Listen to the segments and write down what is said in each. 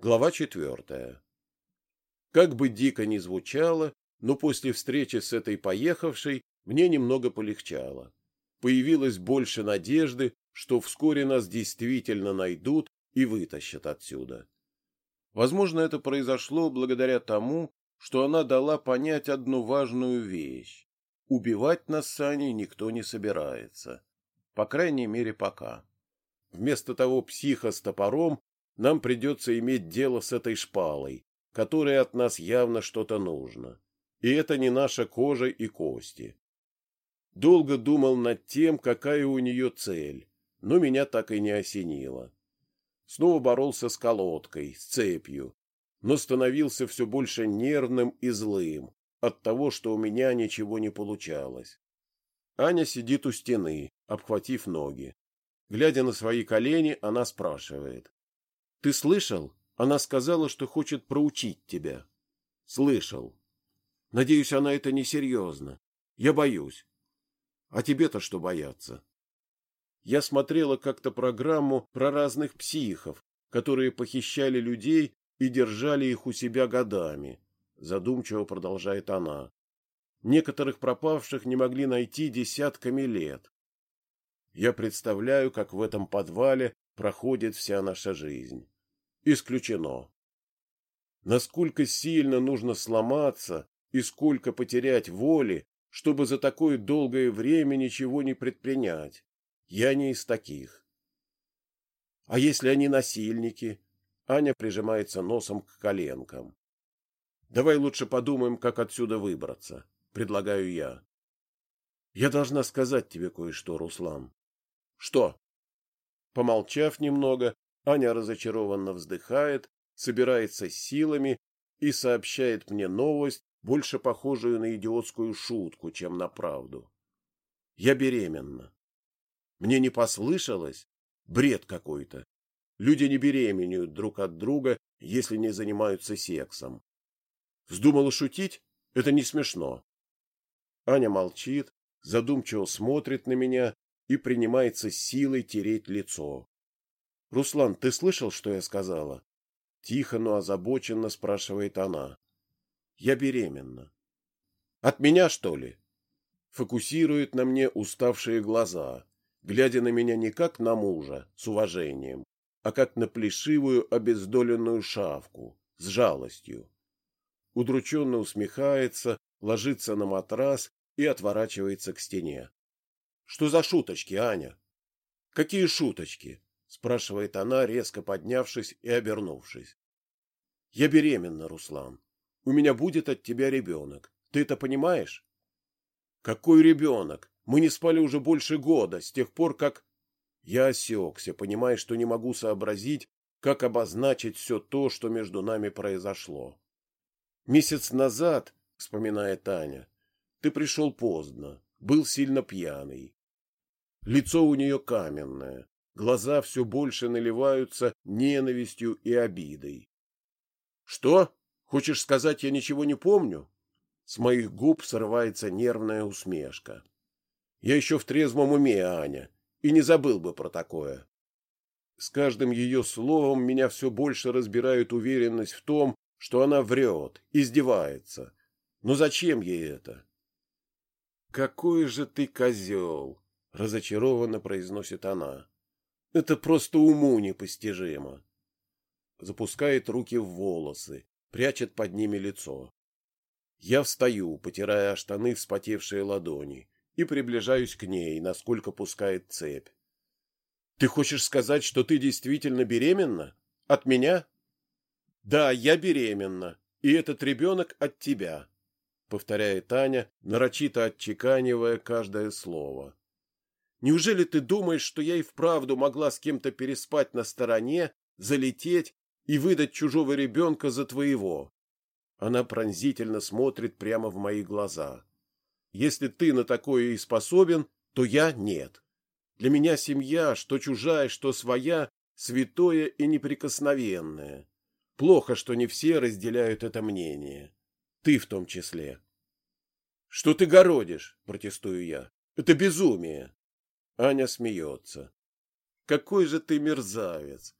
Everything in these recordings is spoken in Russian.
Глава четвертая. Как бы дико ни звучало, но после встречи с этой поехавшей мне немного полегчало. Появилось больше надежды, что вскоре нас действительно найдут и вытащат отсюда. Возможно, это произошло благодаря тому, что она дала понять одну важную вещь. Убивать нас с Аней никто не собирается. По крайней мере, пока. Вместо того психа с топором нам придется иметь дело с этой шпалой, которой от нас явно что-то нужно. И это не наша кожа и кости. Долго думал над тем, какая у нее цель, но меня так и не осенило. Снова боролся с колодкой, с цепью, но становился все больше нервным и злым от того, что у меня ничего не получалось. Аня сидит у стены, обхватив ноги. Глядя на свои колени, она спрашивает. Ты слышал? Она сказала, что хочет проучить тебя. Слышал. Надеюсь, она это несерьезно. Я боюсь. А тебе-то что бояться? Я смотрела как-то программу про разных психов, которые похищали людей и держали их у себя годами. Задумчиво продолжает она. Некоторых пропавших не могли найти десятками лет. Я представляю, как в этом подвале проходит вся наша жизнь. Исключено. Насколько сильно нужно сломаться и сколько потерять воли, чтобы за такое долгое время ничего не предпринять. Я не из таких. А если они насильники? Аня прижимается носом к коленкам. Давай лучше подумаем, как отсюда выбраться, предлагаю я. Я должна сказать тебе кое-что, Руслан. Что? Помолчав немного, Аня разочарованно вздыхает, собирается силами и сообщает мне новость, больше похожую на идиотскую шутку, чем на правду. Я беременна. Мне не послышалось? Бред какой-то. Люди не беременеют друг от друга, если не занимаются сексом. Вздумала шутить? Это не смешно. Аня молчит, задумчиво смотрит на меня и принимается силой тереть лицо. — Руслан, ты слышал, что я сказала? Тихо, но озабоченно спрашивает она. — Я беременна. — От меня, что ли? Фокусирует на мне уставшие глаза, глядя на меня не как на мужа, с уважением, а как на плешивую обездоленную шавку, с жалостью. Удрученно усмехается, ложится на матрас и отворачивается к стене. Что за шуточки, Аня? Какие шуточки? спрашивает она, резко поднявшись и обернувшись. Я беременна, Руслан. У меня будет от тебя ребенок. Ты это понимаешь? Какой ребенок? Мы не спали уже больше года, с тех пор, как... Я осекся, понимая, что не могу сообразить, как обозначить все то, что между нами произошло. Месяц назад, вспоминает Таня, ты пришел поздно, был сильно пьяный. Лицо у нее каменное, глаза все больше наливаются ненавистью и обидой. Что? Хочешь сказать, я ничего не помню? С моих губ срывается нервная усмешка. Я еще в трезвом уме, Аня, и не забыл бы про такое. С каждым ее словом меня все больше разбирает уверенность в том, что она врет, издевается. Но зачем ей это? Какой же ты козел! Разочарованно произносит она. Это просто уму непостижимо. Запускает руки в волосы, прячет под ними лицо. Я встаю, потирая штаны вспотевшие ладони, и приближаюсь к ней, насколько пускает цепь. Ты хочешь сказать, что ты действительно беременна? От меня? Да, я беременна, и этот ребенок от тебя, повторяет Таня, нарочито отчеканивая каждое слово. Неужели ты думаешь, что я и вправду могла с кем-то переспать на стороне, залететь и выдать чужого ребенка за твоего? Она пронзительно смотрит прямо в мои глаза. Если ты на такое и способен, то я нет. Для меня семья, что чужая, что своя, святое и неприкосновенное. Плохо, что не все разделяют это мнение. Ты в том числе. Что ты городишь, протестую я. Это безумие. Аня смеется. Какой же ты мерзавец!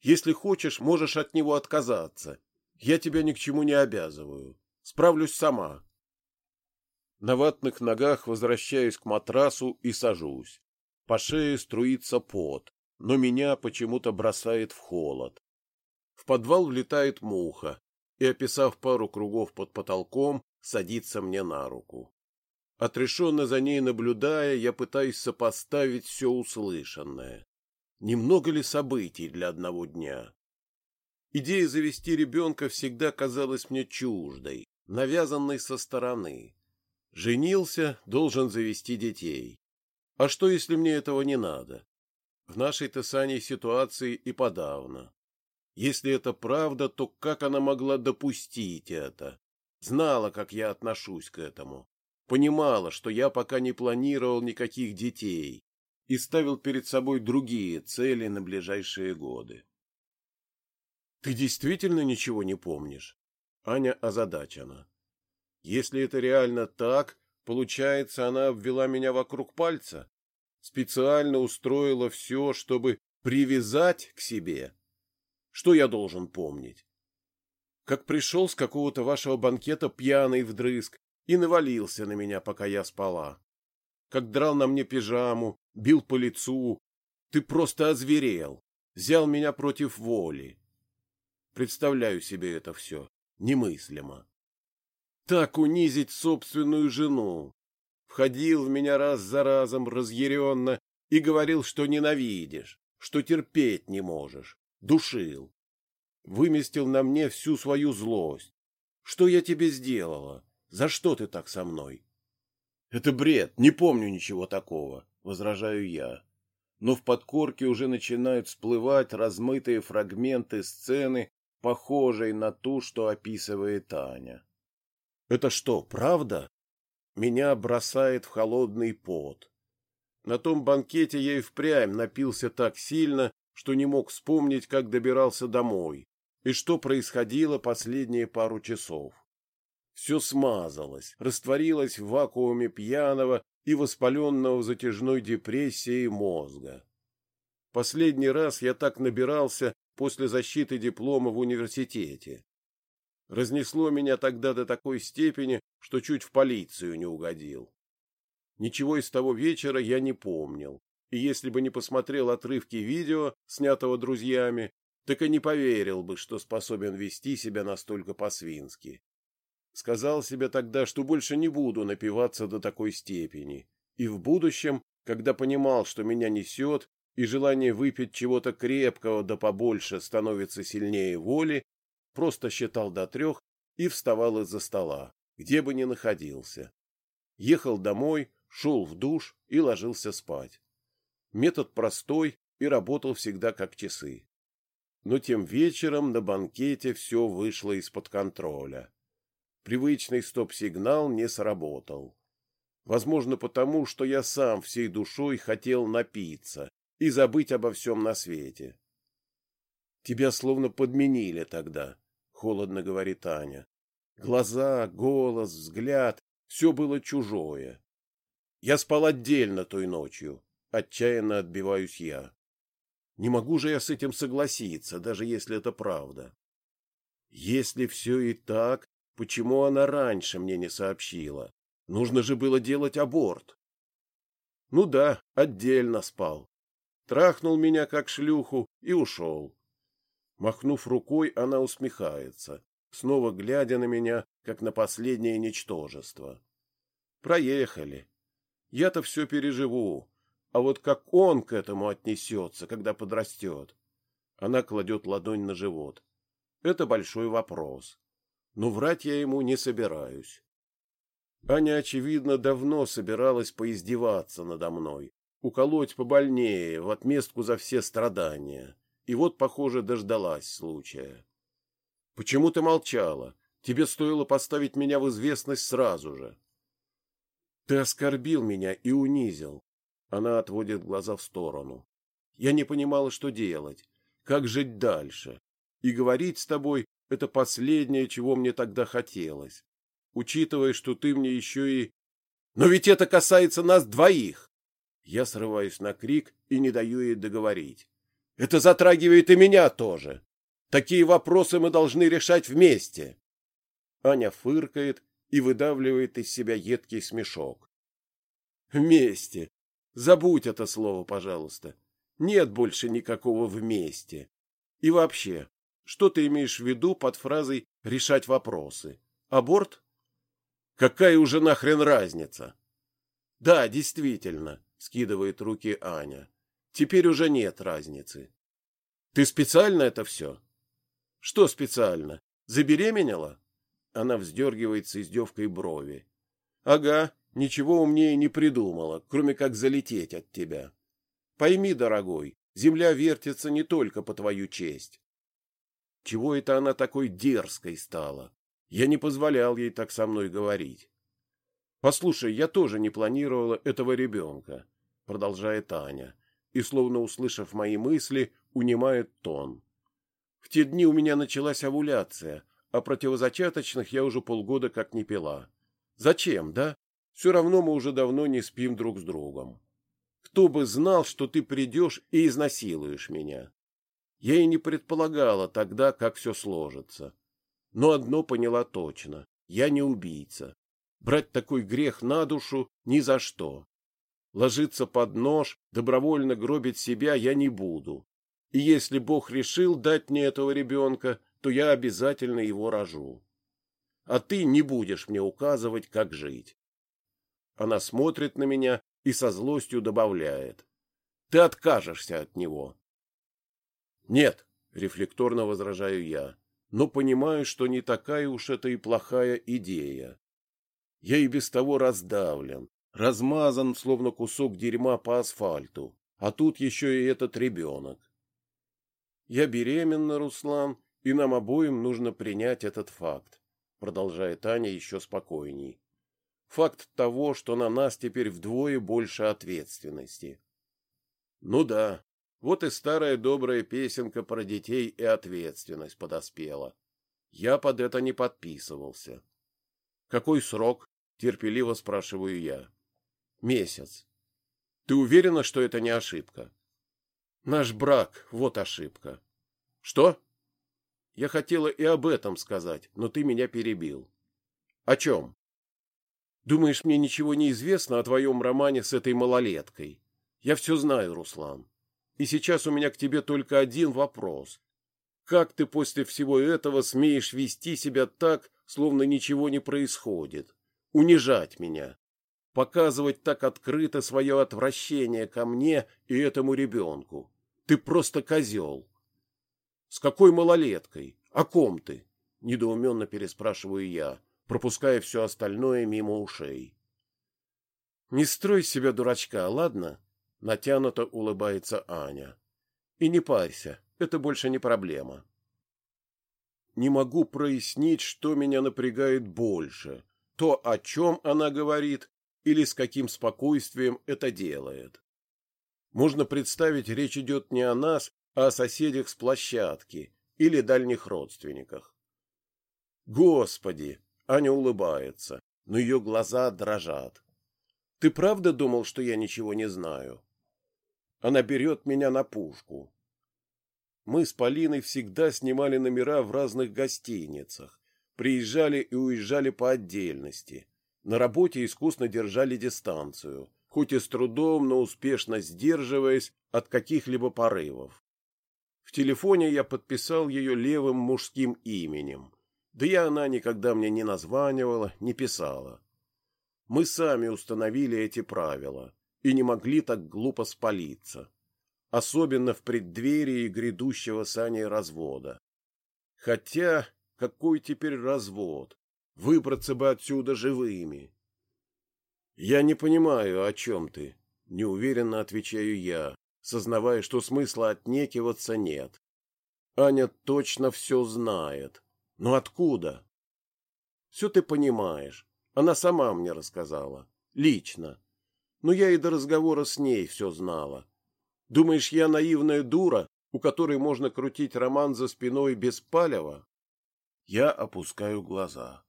Если хочешь, можешь от него отказаться. Я тебя ни к чему не обязываю. Справлюсь сама. На ватных ногах возвращаюсь к матрасу и сажусь. По шее струится пот, но меня почему-то бросает в холод. В подвал влетает муха и, описав пару кругов под потолком, садится мне на руку. Отрешенно за ней наблюдая, я пытаюсь сопоставить все услышанное. Немного ли событий для одного дня? Идея завести ребенка всегда казалась мне чуждой, навязанной со стороны. Женился, должен завести детей. А что, если мне этого не надо? В нашей-то с Аней ситуации и подавно. Если это правда, то как она могла допустить это? Знала, как я отношусь к этому. Понимала, что я пока не планировал никаких детей и ставил перед собой другие цели на ближайшие годы. Ты действительно ничего не помнишь? Аня озадачена. Если это реально так, получается, она обвела меня вокруг пальца? Специально устроила все, чтобы привязать к себе? Что я должен помнить? Как пришел с какого-то вашего банкета пьяный вдрызг и навалился на меня, пока я спала. Как драл на мне пижаму, бил по лицу. Ты просто озверел, взял меня против воли. Представляю себе это все. Немыслимо. Так унизить собственную жену. Входил в меня раз за разом разъяренно и говорил, что ненавидишь, что терпеть не можешь. Душил. Выместил на мне всю свою злость. Что я тебе сделала? За что ты так со мной? Это бред, не помню ничего такого, возражаю я. Но в подкорке уже начинают всплывать размытые фрагменты сцены, похожей на ту, что описывает Аня. Это что, правда? Меня бросает в холодный пот. На том банкете я и впрямь напился так сильно, что не мог вспомнить, как добирался домой и что происходило последние пару часов. Все смазалось, растворилось в вакууме пьяного и воспаленного затяжной депрессией мозга. Последний раз я так набирался после защиты диплома в университете. Разнесло меня тогда до такой степени, что чуть в полицию не угодил. Ничего из того вечера я не помнил, и если бы не посмотрел отрывки видео, снятого друзьями, так и не поверил бы, что способен вести себя настолько по-свински. Сказал себе тогда, что больше не буду напиваться до такой степени, и в будущем, когда понимал, что меня несет, и желание выпить чего-то крепкого да побольше становится сильнее воли, просто считал до трех и вставал из-за стола, где бы ни находился. Ехал домой, шел в душ и ложился спать. Метод простой и работал всегда как часы. Но тем вечером на банкете все вышло из-под контроля. Привычный стоп-сигнал не сработал. Возможно, потому, что я сам всей душой хотел напиться и забыть обо всем на свете. Тебя словно подменили тогда, холодно говорит Аня. Глаза, голос, взгляд все было чужое. Я спал отдельно той ночью, отчаянно отбиваюсь я. Не могу же я с этим согласиться, даже если это правда. Если все и так, почему она раньше мне не сообщила? Нужно же было делать аборт. Ну да, отдельно спал трахнул меня как шлюху и ушел. Махнув рукой, она усмехается, снова глядя на меня, как на последнее ничтожество. Проехали. Я-то все переживу, а вот как он к этому отнесется, когда подрастет? Она кладет ладонь на живот. Это большой вопрос. Но врать я ему не собираюсь. Аня, очевидно, давно собиралась поиздеваться надо мной, уколоть побольнее в отместку за все страдания. И вот, похоже, дождалась случая. — Почему ты молчала? Тебе стоило поставить меня в известность сразу же. — Ты оскорбил меня и унизил. Она отводит глаза в сторону. Я не понимала, что делать, как жить дальше. И говорить с тобой — это последнее, чего мне тогда хотелось. Учитывая, что ты мне еще и... Но ведь это касается нас двоих! Я срываюсь на крик и не даю ей договорить. Это затрагивает и меня тоже. Такие вопросы мы должны решать вместе. Аня фыркает и выдавливает из себя едкий смешок. Вместе. Забудь это слово, пожалуйста. Нет больше никакого вместе. И вообще, что ты имеешь в виду под фразой «решать вопросы»? Аборт? Какая уже нахрен разница? Да, действительно, скидывает руки Аня. Теперь уже нет разницы. Ты специально это все? Что специально? Забеременела? Она вздергивает с издевкой брови. Ага, ничего умнее не придумала, кроме как залететь от тебя. Пойми, дорогой, земля вертится не только по твою честь. Чего это она такой дерзкой стала? Я не позволял ей так со мной говорить. Послушай, я тоже не планировала этого ребенка, продолжает Аня, и, словно услышав мои мысли, унимает тон. В те дни у меня началась овуляция, а противозачаточных я уже полгода как не пила. Зачем, да? Все равно мы уже давно не спим друг с другом. Кто бы знал, что ты придешь и изнасилуешь меня? Я и не предполагала тогда, как все сложится. Но одно поняла точно. Я не убийца. Брать такой грех на душу ни за что. Ложиться под нож, добровольно гробить себя я не буду. И если Бог решил дать мне этого ребенка, то я обязательно его рожу. А ты не будешь мне указывать, как жить. Она смотрит на меня и со злостью добавляет. Ты откажешься от него. Нет, рефлекторно возражаю я, но понимаю, что не такая уж это и плохая идея. Я и без того раздавлен, размазан, словно кусок дерьма по асфальту, а тут еще и этот ребенок. Я беременна, Руслан, и нам обоим нужно принять этот факт, продолжает Аня еще спокойней. Факт того, что на нас теперь вдвое больше ответственности. Ну да, вот и старая добрая песенка про детей и ответственность подоспела. Я под это не подписывался. Какой срок? терпеливо спрашиваю я. Месяц. Ты уверена, что это не ошибка? Наш брак вот ошибка. Что? Я хотела и об этом сказать, но ты меня перебил. О чем? Думаешь, мне ничего не известно о твоем романе с этой малолеткой? Я все знаю, Руслан. И сейчас у меня к тебе только один вопрос. Как ты после всего этого смеешь вести себя так, словно ничего не происходит? Унижать меня? Показывать так открыто свое отвращение ко мне и этому ребенку? Ты просто козел. С какой малолеткой? О ком ты? Недоуменно переспрашиваю я пропуская все остальное мимо ушей. «Не строй себя дурачка, ладно?» — натянуто улыбается Аня. «И не парься, это больше не проблема». Не могу прояснить, что меня напрягает больше, то, о чем она говорит, или с каким спокойствием это делает. Можно представить, речь идет не о нас, а о соседях с площадки или дальних родственниках. Господи, Аня улыбается, но ее глаза дрожат. Ты правда думал, что я ничего не знаю? Она берет меня на пушку. Мы с Полиной всегда снимали номера в разных гостиницах, приезжали и уезжали по отдельности. На работе искусно держали дистанцию, хоть и с трудом, но успешно сдерживаясь от каких-либо порывов. В телефоне я подписал ее левым мужским именем, да и она никогда мне не названивала, не писала. Мы сами установили эти правила и не могли так глупо спалиться. Особенно в преддверии грядущего с Аней развода. Хотя, какой теперь развод? Выбраться бы отсюда живыми. Я не понимаю, о чем ты, неуверенно отвечаю я, сознавая, что смысла отнекиваться нет. Аня точно все знает. Но откуда? Все ты понимаешь. Она сама мне рассказала. Лично. Но я и до разговора с ней все знала. Думаешь, я наивная дура, у которой можно крутить роман за спиной без палева? Я опускаю глаза.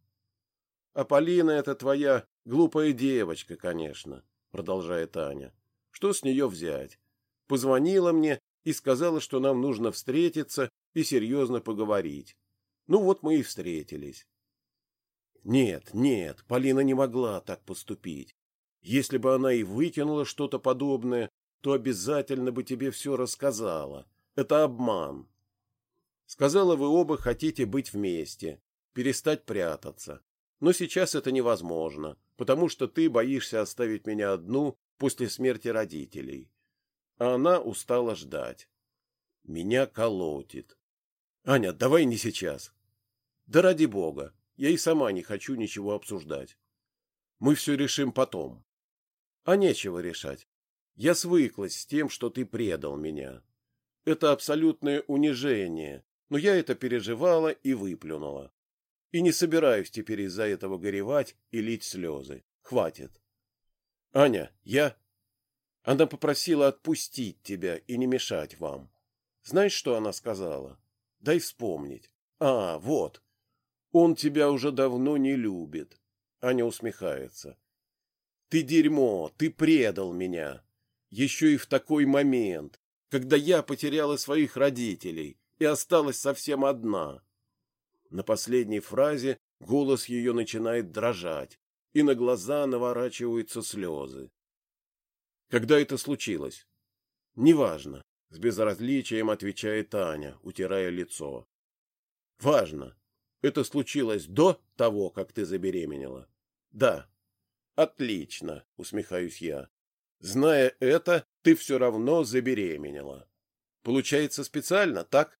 А Полина это твоя глупая девочка, конечно, продолжает Аня. Что с нее взять? Позвонила мне и сказала, что нам нужно встретиться и серьезно поговорить. Ну вот мы и встретились. Нет, нет, Полина не могла так поступить. Если бы она и выкинула что-то подобное, то обязательно бы тебе все рассказала. Это обман. Сказала, вы оба хотите быть вместе, перестать прятаться. Но сейчас это невозможно, потому что ты боишься оставить меня одну после смерти родителей. А она устала ждать. Меня колотит. Аня, давай не сейчас. Да ради бога, я и сама не хочу ничего обсуждать. Мы все решим потом. А нечего решать. Я свыклась с тем, что ты предал меня. Это абсолютное унижение, но я это переживала и выплюнула. И не собираюсь теперь из-за этого горевать и лить слезы. Хватит. Аня, я... Она попросила отпустить тебя и не мешать вам. Знаешь, что она сказала? Дай вспомнить. А, вот. Он тебя уже давно не любит. Аня усмехается. Ты дерьмо, ты предал меня. Еще и в такой момент, когда я потеряла своих родителей и осталась совсем одна. На последней фразе голос ее начинает дрожать, и на глаза наворачиваются слезы. Когда это случилось? Неважно, с безразличием отвечает Таня, утирая лицо. Важно. Это случилось до того, как ты забеременела? Да. Отлично, усмехаюсь я. Зная это, ты все равно забеременела. Получается специально, так?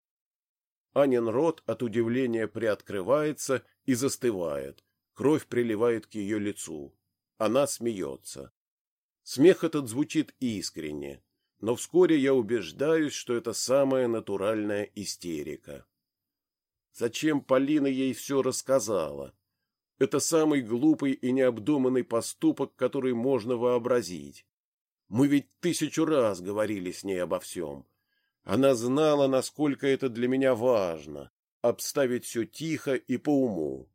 Анин рот от удивления приоткрывается и застывает. Кровь приливает к ее лицу. Она смеется. Смех этот звучит искренне, но вскоре я убеждаюсь, что это самая натуральная истерика. Зачем Полина ей все рассказала? Это самый глупый и необдуманный поступок, который можно вообразить. Мы ведь тысячу раз говорили с ней обо всем. Она знала, насколько это для меня важно — обставить все тихо и по уму.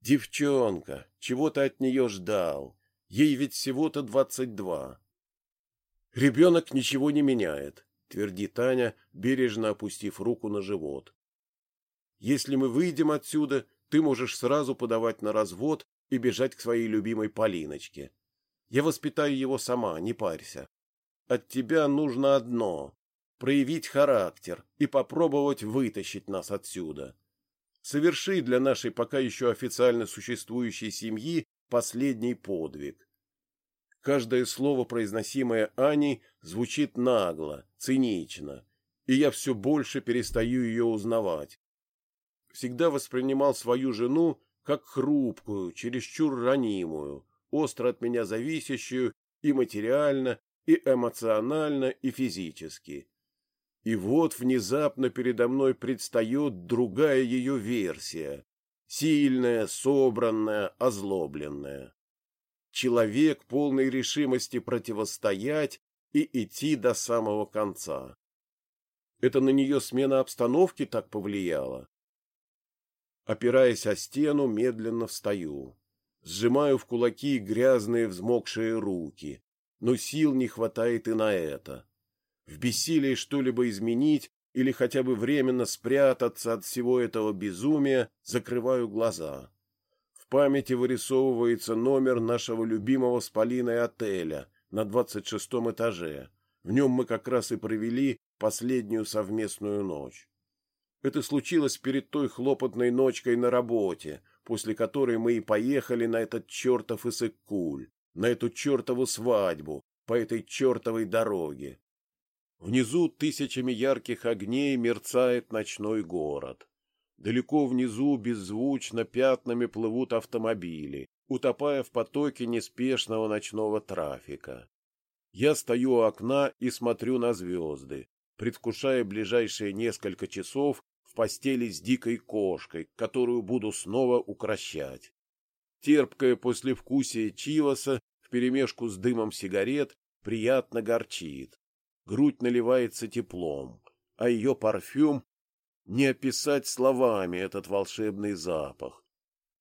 Девчонка, чего ты от нее ждал? Ей ведь всего-то двадцать два. Ребенок ничего не меняет, твердит Таня, бережно опустив руку на живот. Если мы выйдем отсюда, ты можешь сразу подавать на развод и бежать к своей любимой Полиночке. Я воспитаю его сама, не парься. От тебя нужно одно проявить характер и попробовать вытащить нас отсюда. Соверши для нашей пока еще официально существующей семьи последний подвиг. Каждое слово, произносимое Аней, звучит нагло, цинично, и я все больше перестаю ее узнавать. Всегда воспринимал свою жену как хрупкую, чересчур ранимую, остро от меня зависящую и материально, и эмоционально, и физически. И вот внезапно передо мной предстает другая ее версия, сильная, собранная, озлобленная. Человек полной решимости противостоять и идти до самого конца. Это на нее смена обстановки так повлияла? Опираясь о стену, медленно встаю. Сжимаю в кулаки грязные взмокшие руки, но сил не хватает и на это. В бессилии что-либо изменить или хотя бы временно спрятаться от всего этого безумия, закрываю глаза. В памяти вырисовывается номер нашего любимого с Полиной отеля на двадцать шестом этаже. В нем мы как раз и провели последнюю совместную ночь. Это случилось перед той хлопотной ночкой на работе, после которой мы и поехали на этот чертов Иссык-Куль, на эту чертову свадьбу, по этой чертовой дороге. Внизу тысячами ярких огней мерцает ночной город. Далеко внизу беззвучно пятнами плывут автомобили, утопая в потоке неспешного ночного трафика. Я стою у окна и смотрю на звезды, предвкушая ближайшие несколько часов в постели с дикой кошкой, которую буду снова укращать. Терпкое послевкусие чиваса вперемешку с дымом сигарет приятно горчит грудь наливается теплом, а ее парфюм не описать словами этот волшебный запах.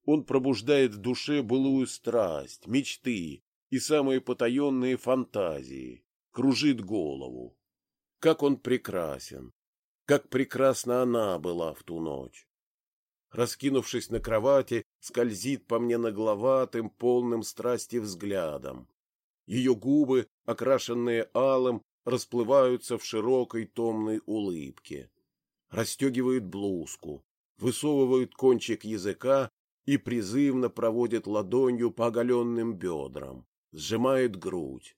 Он пробуждает в душе былую страсть, мечты и самые потаенные фантазии, кружит голову. Как он прекрасен! Как прекрасна она была в ту ночь! Раскинувшись на кровати, скользит по мне нагловатым, полным страсти взглядом. Ее губы, окрашенные алым, расплываются в широкой томной улыбке. Расстегивает блузку, высовывает кончик языка и призывно проводит ладонью по оголенным бедрам, сжимает грудь.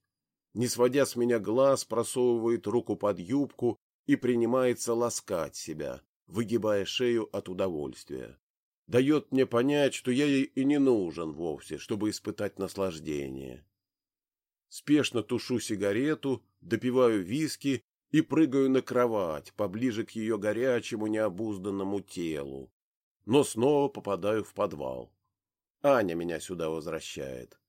Не сводя с меня глаз, просовывает руку под юбку и принимается ласкать себя, выгибая шею от удовольствия. Дает мне понять, что я ей и не нужен вовсе, чтобы испытать наслаждение. Спешно тушу сигарету, допиваю виски и прыгаю на кровать, поближе к ее горячему необузданному телу. Но снова попадаю в подвал. Аня меня сюда возвращает.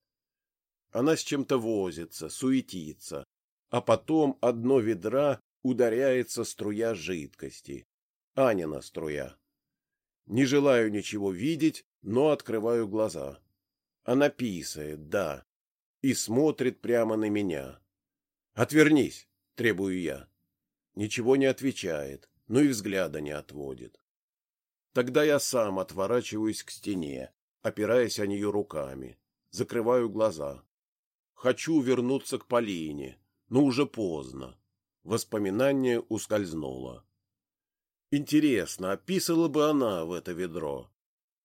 Она с чем-то возится, суетится, а потом одно ведра ударяется струя жидкости. Анина струя. Не желаю ничего видеть, но открываю глаза. Она писает, да, и смотрит прямо на меня. «Отвернись!» — требую я. Ничего не отвечает, но и взгляда не отводит. Тогда я сам отворачиваюсь к стене, опираясь о нее руками, закрываю глаза. Хочу вернуться к Полине, но уже поздно. Воспоминание ускользнуло. Интересно, описала бы она в это ведро?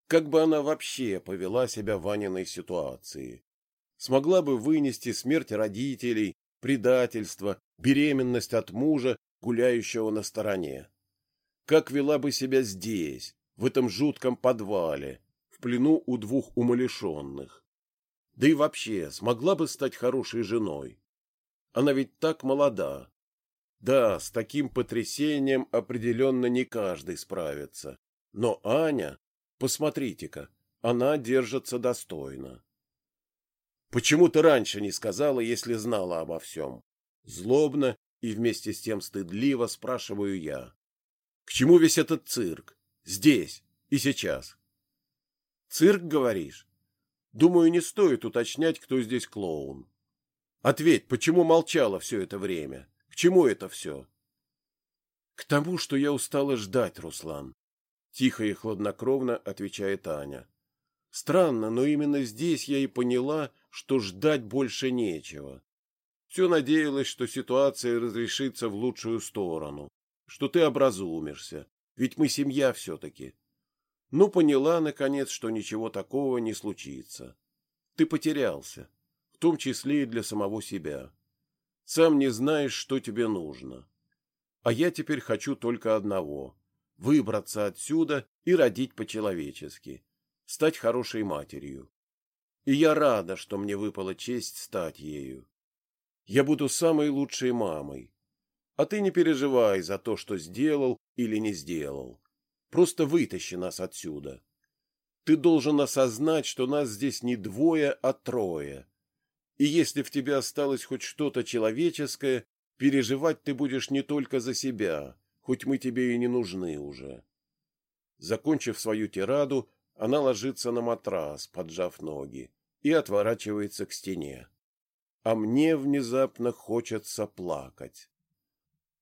Как бы она вообще повела себя в Ваниной ситуации? Смогла бы вынести смерть родителей, предательство, беременность от мужа, гуляющего на стороне? Как вела бы себя здесь, в этом жутком подвале, в плену у двух умалишенных? Да и вообще, смогла бы стать хорошей женой? Она ведь так молода. Да, с таким потрясением определенно не каждый справится. Но Аня, посмотрите-ка, она держится достойно. Почему ты раньше не сказала, если знала обо всем? Злобно и вместе с тем стыдливо спрашиваю я. К чему весь этот цирк? Здесь и сейчас. Цирк, говоришь? Думаю, не стоит уточнять, кто здесь клоун. Ответь, почему молчала все это время? Чему это все? К тому, что я устала ждать, Руслан. Тихо и хладнокровно отвечает Аня. Странно, но именно здесь я и поняла, что ждать больше нечего. Все надеялась, что ситуация разрешится в лучшую сторону, что ты образумишься, ведь мы семья все-таки. Ну, поняла, наконец, что ничего такого не случится. Ты потерялся, в том числе и для самого себя. Сам не знаешь, что тебе нужно. А я теперь хочу только одного — выбраться отсюда и родить по-человечески, стать хорошей матерью. И я рада, что мне выпала честь стать ею. Я буду самой лучшей мамой. А ты не переживай за то, что сделал или не сделал. Просто вытащи нас отсюда. Ты должен осознать, что нас здесь не двое, а трое. И если в тебе осталось хоть что-то человеческое, переживать ты будешь не только за себя, хоть мы тебе и не нужны уже. Закончив свою тираду, она ложится на матрас, поджав ноги, и отворачивается к стене. А мне внезапно хочется плакать.